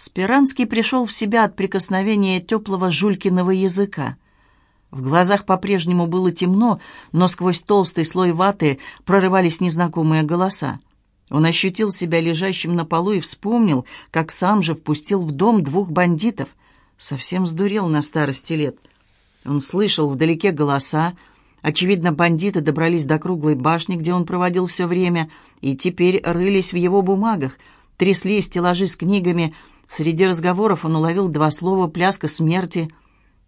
Спиранский пришел в себя от прикосновения теплого Жулькиного языка. В глазах по-прежнему было темно, но сквозь толстый слой ваты прорывались незнакомые голоса. Он ощутил себя лежащим на полу и вспомнил, как сам же впустил в дом двух бандитов. Совсем сдурел на старости лет. Он слышал вдалеке голоса. Очевидно, бандиты добрались до круглой башни, где он проводил все время, и теперь рылись в его бумагах, трясли стеллажи с книгами. Среди разговоров он уловил два слова «пляска смерти».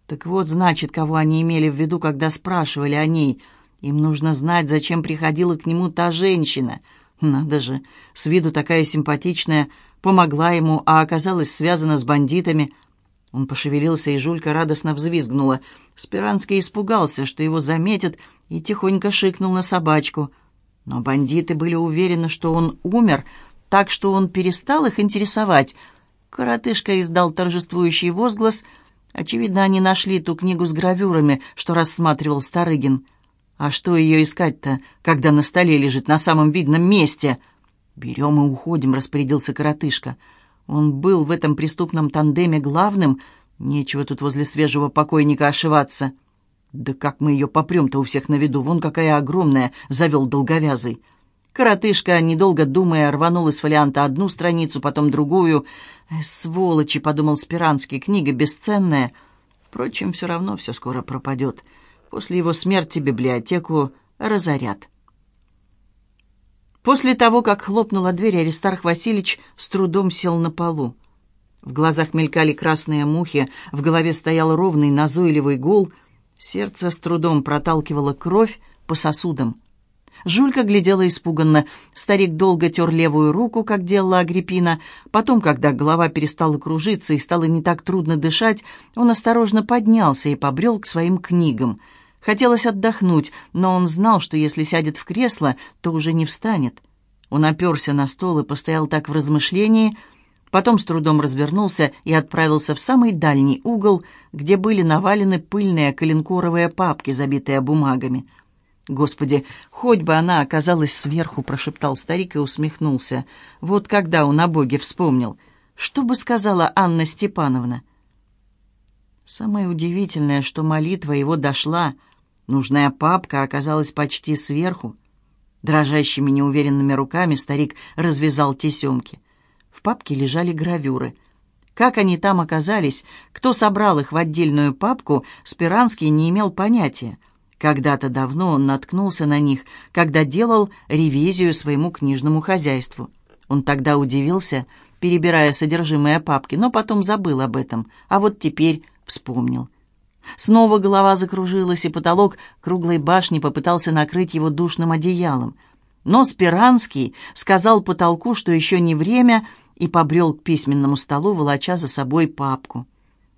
Так вот, значит, кого они имели в виду, когда спрашивали о ней. Им нужно знать, зачем приходила к нему та женщина — надо же, с виду такая симпатичная, помогла ему, а оказалась связана с бандитами. Он пошевелился, и Жулька радостно взвизгнула. Спиранский испугался, что его заметят, и тихонько шикнул на собачку. Но бандиты были уверены, что он умер, так что он перестал их интересовать. Коротышка издал торжествующий возглас. Очевидно, они нашли ту книгу с гравюрами, что рассматривал Старыгин. А что ее искать-то, когда на столе лежит на самом видном месте? «Берем и уходим», — распорядился коротышка. Он был в этом преступном тандеме главным. Нечего тут возле свежего покойника ошиваться. «Да как мы ее попрем-то у всех на виду? Вон какая огромная!» — завел долговязый. Коротышка, недолго думая, рванул из фолианта одну страницу, потом другую. «Сволочи!» — подумал Спиранский. «Книга бесценная. Впрочем, все равно все скоро пропадет». После его смерти библиотеку разорят. После того, как хлопнула дверь, Аристарх Васильевич с трудом сел на полу. В глазах мелькали красные мухи, в голове стоял ровный назойливый гул, сердце с трудом проталкивало кровь по сосудам. Жулька глядела испуганно. Старик долго тер левую руку, как делала Агриппина. Потом, когда голова перестала кружиться и стало не так трудно дышать, он осторожно поднялся и побрел к своим книгам — Хотелось отдохнуть, но он знал, что если сядет в кресло, то уже не встанет. Он оперся на стол и постоял так в размышлении, потом с трудом развернулся и отправился в самый дальний угол, где были навалены пыльные коленкоровые папки, забитые бумагами. «Господи, хоть бы она оказалась сверху!» — прошептал старик и усмехнулся. «Вот когда он о Боге вспомнил. Что бы сказала Анна Степановна?» Самое удивительное, что молитва его дошла — Нужная папка оказалась почти сверху. Дрожащими неуверенными руками старик развязал тесемки. В папке лежали гравюры. Как они там оказались, кто собрал их в отдельную папку, Спиранский не имел понятия. Когда-то давно он наткнулся на них, когда делал ревизию своему книжному хозяйству. Он тогда удивился, перебирая содержимое папки, но потом забыл об этом, а вот теперь вспомнил. Снова голова закружилась, и потолок круглой башни попытался накрыть его душным одеялом. Но Спиранский сказал потолку, что еще не время, и побрел к письменному столу, волоча за собой папку.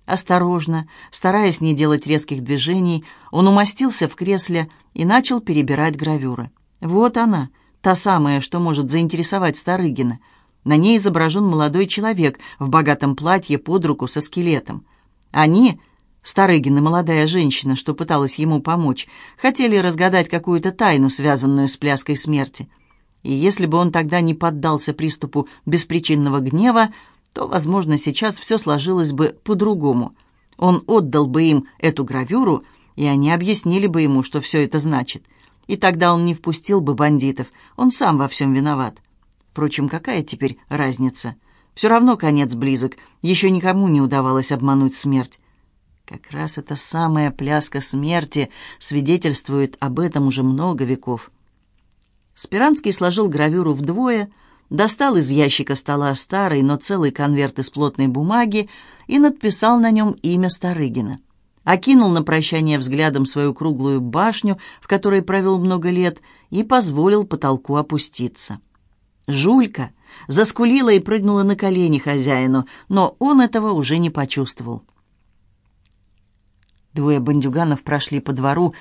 Осторожно, стараясь не делать резких движений, он умостился в кресле и начал перебирать гравюры. Вот она, та самая, что может заинтересовать Старыгина. На ней изображен молодой человек в богатом платье под руку со скелетом. Они Старыгин и молодая женщина, что пыталась ему помочь, хотели разгадать какую-то тайну, связанную с пляской смерти. И если бы он тогда не поддался приступу беспричинного гнева, то, возможно, сейчас все сложилось бы по-другому. Он отдал бы им эту гравюру, и они объяснили бы ему, что все это значит. И тогда он не впустил бы бандитов, он сам во всем виноват. Впрочем, какая теперь разница? Все равно конец близок, еще никому не удавалось обмануть смерть. Как раз эта самая пляска смерти свидетельствует об этом уже много веков. Спиранский сложил гравюру вдвое, достал из ящика стола старый, но целый конверт из плотной бумаги и надписал на нем имя Старыгина. Окинул на прощание взглядом свою круглую башню, в которой провел много лет, и позволил потолку опуститься. Жулька заскулила и прыгнула на колени хозяину, но он этого уже не почувствовал. Двое бандюганов прошли по двору,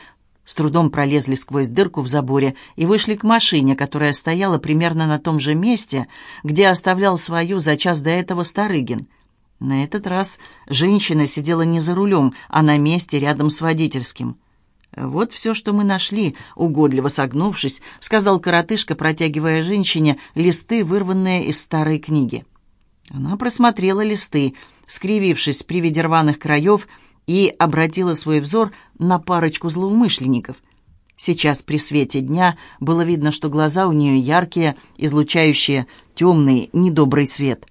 с трудом пролезли сквозь дырку в заборе и вышли к машине, которая стояла примерно на том же месте, где оставлял свою за час до этого Старыгин. На этот раз женщина сидела не за рулем, а на месте рядом с водительским. «Вот все, что мы нашли», — угодливо согнувшись, сказал коротышка, протягивая женщине листы, вырванные из старой книги. Она просмотрела листы, скривившись при виде рваных краев, и обратила свой взор на парочку злоумышленников. Сейчас при свете дня было видно, что глаза у нее яркие, излучающие темный, недобрый свет.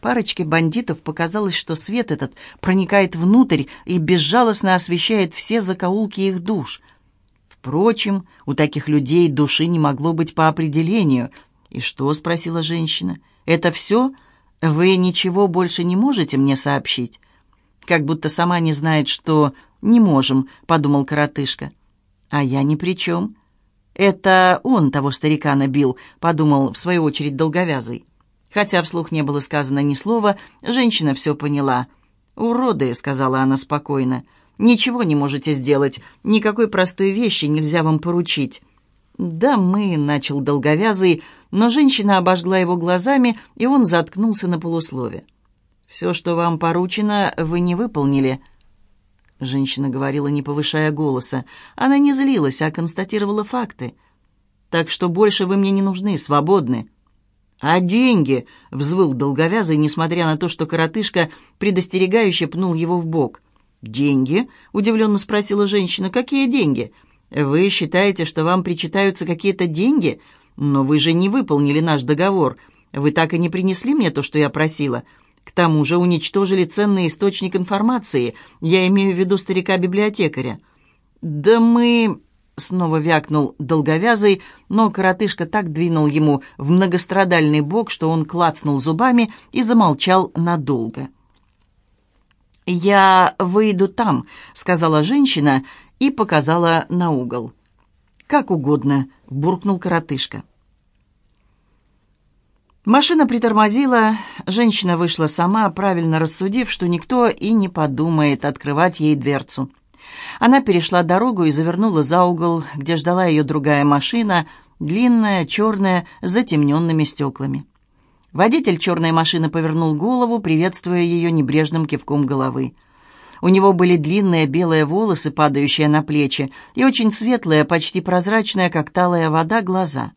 Парочке бандитов показалось, что свет этот проникает внутрь и безжалостно освещает все закоулки их душ. Впрочем, у таких людей души не могло быть по определению. «И что?» — спросила женщина. «Это все? Вы ничего больше не можете мне сообщить?» «Как будто сама не знает, что не можем», — подумал коротышка. «А я ни при чем». «Это он того старика набил», — подумал в свою очередь долговязый. Хотя вслух не было сказано ни слова, женщина все поняла. «Уроды», — сказала она спокойно, — «ничего не можете сделать, никакой простой вещи нельзя вам поручить». «Да мы», — начал долговязый, но женщина обожгла его глазами, и он заткнулся на полуслове. «Все, что вам поручено, вы не выполнили». Женщина говорила, не повышая голоса. Она не злилась, а констатировала факты. «Так что больше вы мне не нужны, свободны». «А деньги?» — взвыл долговязый, несмотря на то, что коротышка предостерегающе пнул его в бок. «Деньги?» — удивленно спросила женщина. «Какие деньги? Вы считаете, что вам причитаются какие-то деньги? Но вы же не выполнили наш договор. Вы так и не принесли мне то, что я просила. К тому же уничтожили ценный источник информации. Я имею в виду старика-библиотекаря». «Да мы...» снова вякнул долговязый, но коротышка так двинул ему в многострадальный бок, что он клацнул зубами и замолчал надолго. «Я выйду там», — сказала женщина и показала на угол. «Как угодно», — буркнул коротышка. Машина притормозила, женщина вышла сама, правильно рассудив, что никто и не подумает открывать ей дверцу. Она перешла дорогу и завернула за угол, где ждала ее другая машина, длинная, черная, с затемненными стеклами. Водитель черной машины повернул голову, приветствуя ее небрежным кивком головы. У него были длинные белые волосы, падающие на плечи, и очень светлые, почти прозрачные, как талая вода, глаза.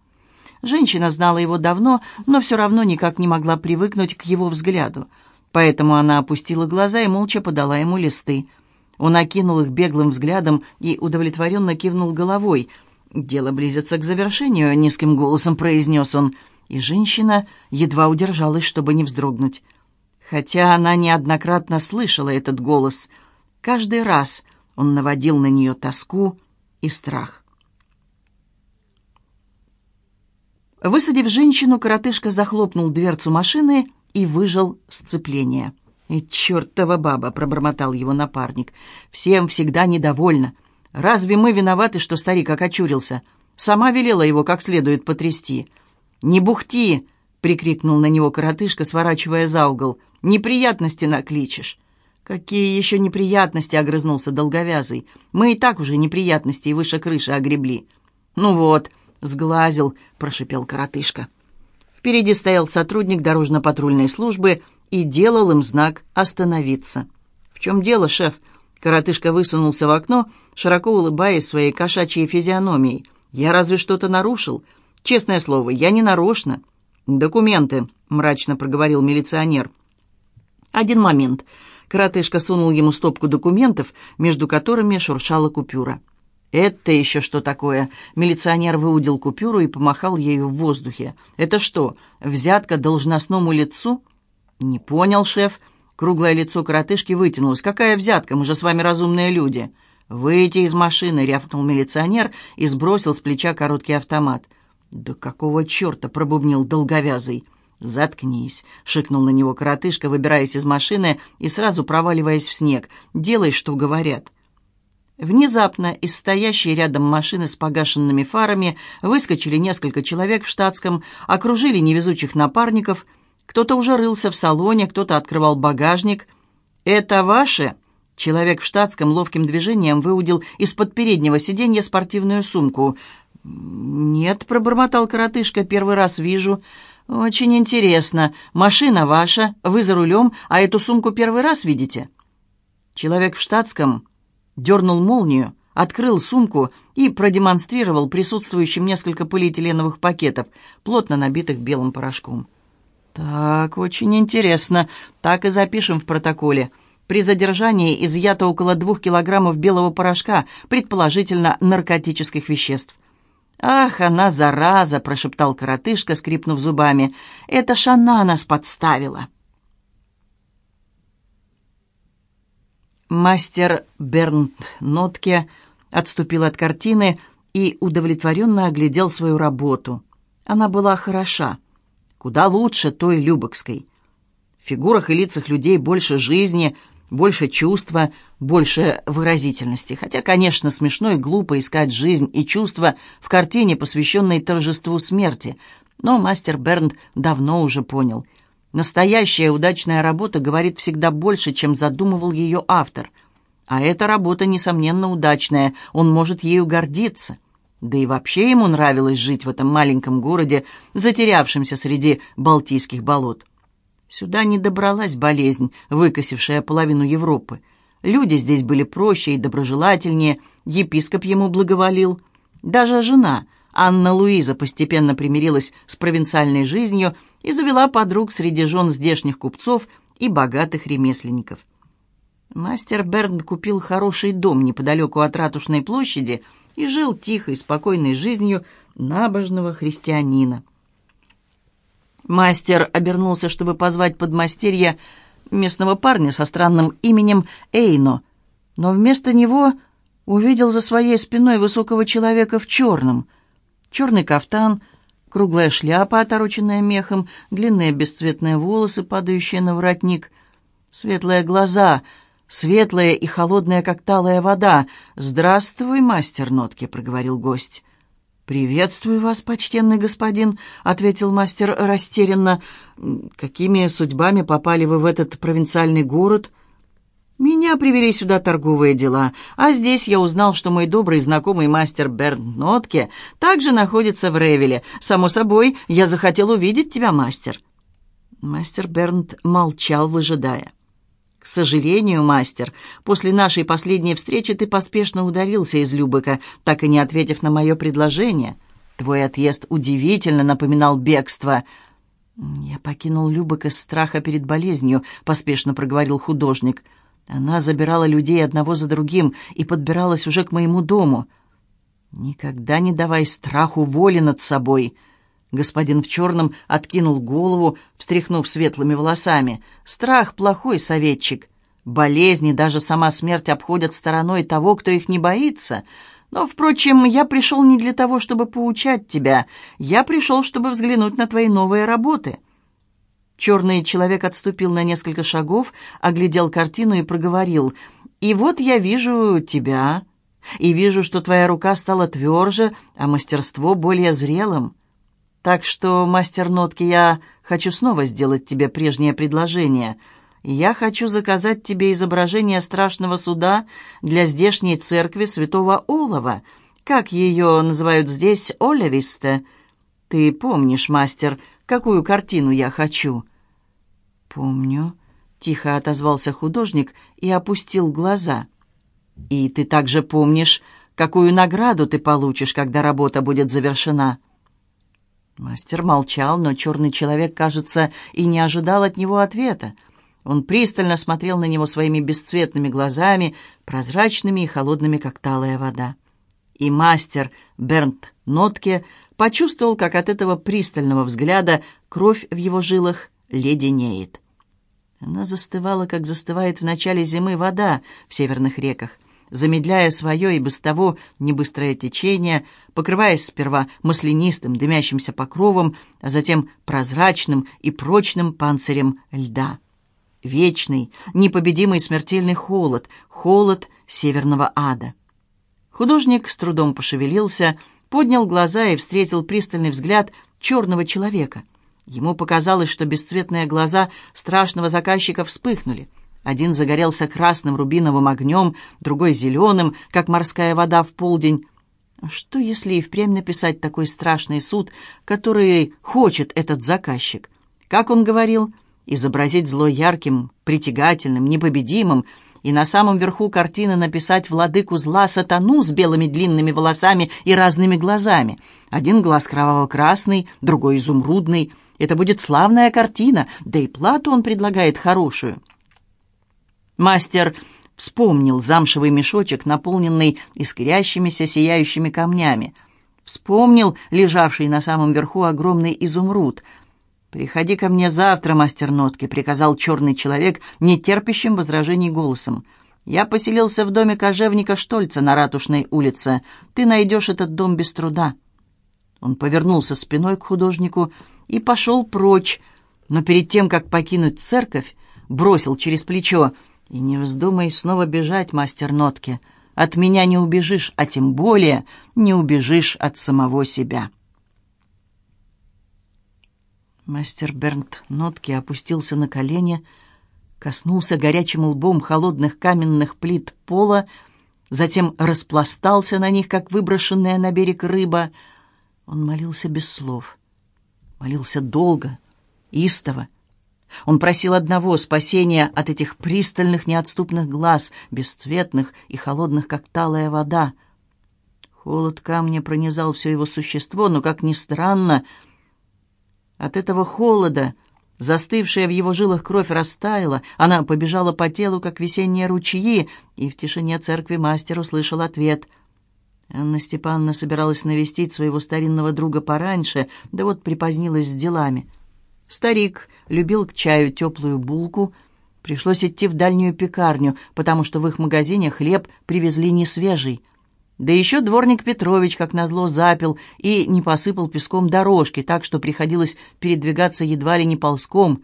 Женщина знала его давно, но все равно никак не могла привыкнуть к его взгляду. Поэтому она опустила глаза и молча подала ему листы – он окинул их беглым взглядом и удовлетворенно кивнул головой. «Дело близится к завершению», — низким голосом произнес он, и женщина едва удержалась, чтобы не вздрогнуть. Хотя она неоднократно слышала этот голос, каждый раз он наводил на нее тоску и страх. Высадив женщину, коротышка захлопнул дверцу машины и выжал сцепление. «И чертова баба!» — пробормотал его напарник. «Всем всегда недовольна. Разве мы виноваты, что старик окочурился? Сама велела его как следует потрясти». «Не бухти!» — прикрикнул на него коротышка, сворачивая за угол. «Неприятности накличешь». «Какие еще неприятности?» — огрызнулся долговязый. «Мы и так уже неприятности и выше крыши огребли». «Ну вот, сглазил», — прошипел коротышка. Впереди стоял сотрудник дорожно-патрульной службы и делал им знак «Остановиться». «В чем дело, шеф?» Коротышка высунулся в окно, широко улыбаясь своей кошачьей физиономией. «Я разве что-то нарушил? Честное слово, я не нарочно». «Документы», — мрачно проговорил милиционер. «Один момент». Коротышка сунул ему стопку документов, между которыми шуршала купюра. «Это еще что такое?» Милиционер выудил купюру и помахал ею в воздухе. «Это что, взятка должностному лицу?» «Не понял, шеф». Круглое лицо коротышки вытянулось. «Какая взятка? Мы же с вами разумные люди». «Выйти из машины!» — рявкнул милиционер и сбросил с плеча короткий автомат. «Да какого черта?» — пробубнил долговязый. «Заткнись!» — шикнул на него коротышка, выбираясь из машины и сразу проваливаясь в снег. «Делай, что говорят». Внезапно из стоящей рядом машины с погашенными фарами выскочили несколько человек в штатском, окружили невезучих напарников — кто-то уже рылся в салоне, кто-то открывал багажник. «Это ваше?» Человек в штатском ловким движением выудил из-под переднего сиденья спортивную сумку. «Нет», — пробормотал коротышка, — «первый раз вижу». «Очень интересно. Машина ваша, вы за рулем, а эту сумку первый раз видите?» Человек в штатском дернул молнию, открыл сумку и продемонстрировал присутствующим несколько полиэтиленовых пакетов, плотно набитых белым порошком. «Так, очень интересно. Так и запишем в протоколе. При задержании изъято около двух килограммов белого порошка, предположительно наркотических веществ. «Ах, она зараза!» — прошептал коротышка, скрипнув зубами. «Это Шана нас подставила!» Мастер Бернт Нотке отступил от картины и удовлетворенно оглядел свою работу. Она была хороша, куда лучше той Любокской. В фигурах и лицах людей больше жизни — больше чувства, больше выразительности. Хотя, конечно, смешно и глупо искать жизнь и чувства в картине, посвященной торжеству смерти. Но мастер Бернд давно уже понял. Настоящая удачная работа говорит всегда больше, чем задумывал ее автор. А эта работа, несомненно, удачная, он может ею гордиться. Да и вообще ему нравилось жить в этом маленьком городе, затерявшемся среди Балтийских болот. Сюда не добралась болезнь, выкосившая половину Европы. Люди здесь были проще и доброжелательнее, епископ ему благоволил. Даже жена, Анна Луиза, постепенно примирилась с провинциальной жизнью и завела подруг среди жен здешних купцов и богатых ремесленников. Мастер Берн купил хороший дом неподалеку от Ратушной площади и жил тихой, спокойной жизнью набожного христианина. Мастер обернулся, чтобы позвать подмастерья местного парня со странным именем Эйно, но вместо него увидел за своей спиной высокого человека в черном. Черный кафтан, круглая шляпа, отороченная мехом, длинные бесцветные волосы, падающие на воротник, светлые глаза, светлая и холодная, как талая вода. «Здравствуй, мастер Нотки», — проговорил гость. «Приветствую вас, почтенный господин», — ответил мастер растерянно. «Какими судьбами попали вы в этот провинциальный город?» «Меня привели сюда торговые дела, а здесь я узнал, что мой добрый знакомый мастер Берн Нотке также находится в Ревеле. Само собой, я захотел увидеть тебя, мастер». Мастер Бернт молчал, выжидая. «К сожалению, мастер, после нашей последней встречи ты поспешно удалился из Любека, так и не ответив на мое предложение. Твой отъезд удивительно напоминал бегство». «Я покинул Любек из страха перед болезнью», — поспешно проговорил художник. «Она забирала людей одного за другим и подбиралась уже к моему дому». «Никогда не давай страху воли над собой», — Господин в черном откинул голову, встряхнув светлыми волосами. «Страх — плохой советчик. Болезни, даже сама смерть обходят стороной того, кто их не боится. Но, впрочем, я пришел не для того, чтобы поучать тебя. Я пришел, чтобы взглянуть на твои новые работы». Черный человек отступил на несколько шагов, оглядел картину и проговорил. «И вот я вижу тебя, и вижу, что твоя рука стала тверже, а мастерство более зрелым». Так что, мастер нотки, я хочу снова сделать тебе прежнее предложение. Я хочу заказать тебе изображение страшного суда для здешней церкви святого Олова. Как ее называют здесь, Олевисте? Ты помнишь, мастер, какую картину я хочу?» «Помню», — тихо отозвался художник и опустил глаза. «И ты также помнишь, какую награду ты получишь, когда работа будет завершена?» Мастер молчал, но черный человек, кажется, и не ожидал от него ответа. Он пристально смотрел на него своими бесцветными глазами, прозрачными и холодными, как талая вода. И мастер Бернт Нотке почувствовал, как от этого пристального взгляда кровь в его жилах леденеет. Она застывала, как застывает в начале зимы вода в северных реках замедляя свое и без того небыстрое течение, покрываясь сперва маслянистым дымящимся покровом, а затем прозрачным и прочным панцирем льда. Вечный, непобедимый смертельный холод, холод северного ада. Художник с трудом пошевелился, поднял глаза и встретил пристальный взгляд черного человека. Ему показалось, что бесцветные глаза страшного заказчика вспыхнули — один загорелся красным рубиновым огнем, другой зеленым, как морская вода в полдень. Что, если и впрямь написать такой страшный суд, который хочет этот заказчик? Как он говорил, изобразить зло ярким, притягательным, непобедимым, и на самом верху картины написать владыку зла сатану с белыми длинными волосами и разными глазами. Один глаз кроваво-красный, другой изумрудный — Это будет славная картина, да и плату он предлагает хорошую». Мастер вспомнил замшевый мешочек, наполненный искрящимися сияющими камнями. Вспомнил лежавший на самом верху огромный изумруд. «Приходи ко мне завтра, мастер Нотки», — приказал черный человек, нетерпящим возражений голосом. «Я поселился в доме кожевника Штольца на Ратушной улице. Ты найдешь этот дом без труда». Он повернулся спиной к художнику и пошел прочь, но перед тем, как покинуть церковь, бросил через плечо «И не вздумай снова бежать, мастер Нотки. От меня не убежишь, а тем более не убежишь от самого себя». Мастер Бернт Нотки опустился на колени, коснулся горячим лбом холодных каменных плит пола, затем распластался на них, как выброшенная на берег рыба. Он молился без слов, молился долго, истово. Он просил одного спасения от этих пристальных неотступных глаз, бесцветных и холодных, как талая вода. Холод камня пронизал все его существо, но, как ни странно, — от этого холода, застывшая в его жилах кровь растаяла, она побежала по телу, как весенние ручьи, и в тишине церкви мастер услышал ответ. Анна Степановна собиралась навестить своего старинного друга пораньше, да вот припозднилась с делами. Старик любил к чаю теплую булку, Пришлось идти в дальнюю пекарню, потому что в их магазине хлеб привезли не свежий. Да еще дворник Петрович, как назло, запил и не посыпал песком дорожки, так что приходилось передвигаться едва ли не ползком.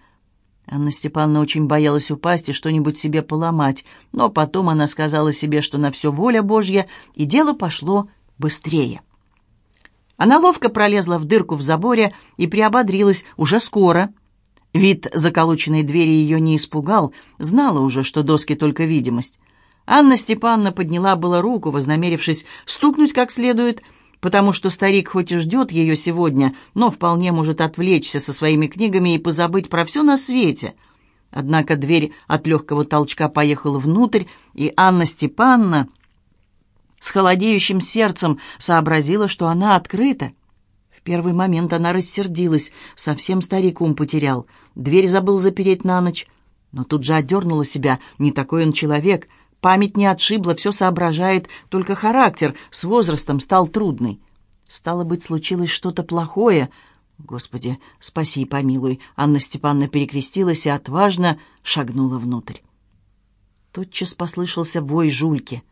Анна Степановна очень боялась упасть и что-нибудь себе поломать, но потом она сказала себе, что на все воля Божья, и дело пошло быстрее. Она ловко пролезла в дырку в заборе и приободрилась уже скоро. Вид заколоченной двери ее не испугал, знала уже, что доски только видимость. Анна Степановна подняла было руку, вознамерившись стукнуть как следует, потому что старик хоть и ждет ее сегодня, но вполне может отвлечься со своими книгами и позабыть про все на свете. Однако дверь от легкого толчка поехала внутрь, и Анна Степановна с холодеющим сердцем сообразила, что она открыта. В первый момент она рассердилась, совсем старик ум потерял, дверь забыл запереть на ночь, но тут же отдернула себя, не такой он человек — Память не отшибла, все соображает, только характер с возрастом стал трудный. Стало быть, случилось что-то плохое. Господи, спаси и помилуй. Анна Степановна перекрестилась и отважно шагнула внутрь. Тотчас послышался вой жульки.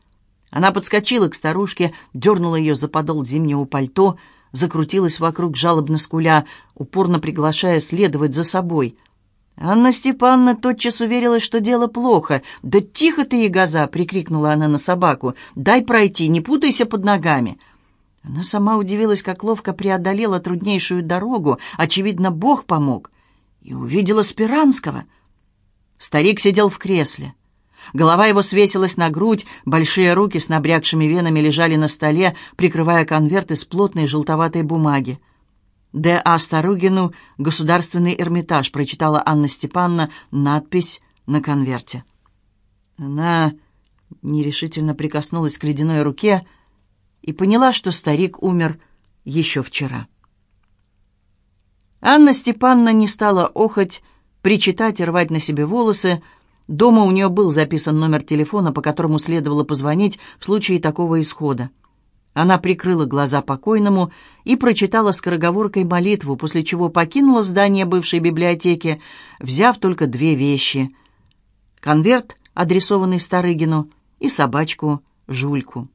Она подскочила к старушке, дернула ее за подол зимнего пальто, закрутилась вокруг жалобно скуля, упорно приглашая следовать за собой. Анна Степановна тотчас уверилась, что дело плохо. «Да тихо ты, ягоза!» — прикрикнула она на собаку. «Дай пройти, не путайся под ногами!» Она сама удивилась, как ловко преодолела труднейшую дорогу. Очевидно, Бог помог. И увидела Спиранского. Старик сидел в кресле. Голова его свесилась на грудь, большие руки с набрякшими венами лежали на столе, прикрывая конверт из плотной желтоватой бумаги. Д. А. Старугину «Государственный Эрмитаж», прочитала Анна Степановна надпись на конверте. Она нерешительно прикоснулась к ледяной руке и поняла, что старик умер еще вчера. Анна Степановна не стала охоть, причитать и рвать на себе волосы. Дома у нее был записан номер телефона, по которому следовало позвонить в случае такого исхода. Она прикрыла глаза покойному и прочитала скороговоркой молитву, после чего покинула здание бывшей библиотеки, взяв только две вещи — конверт, адресованный Старыгину, и собачку Жульку.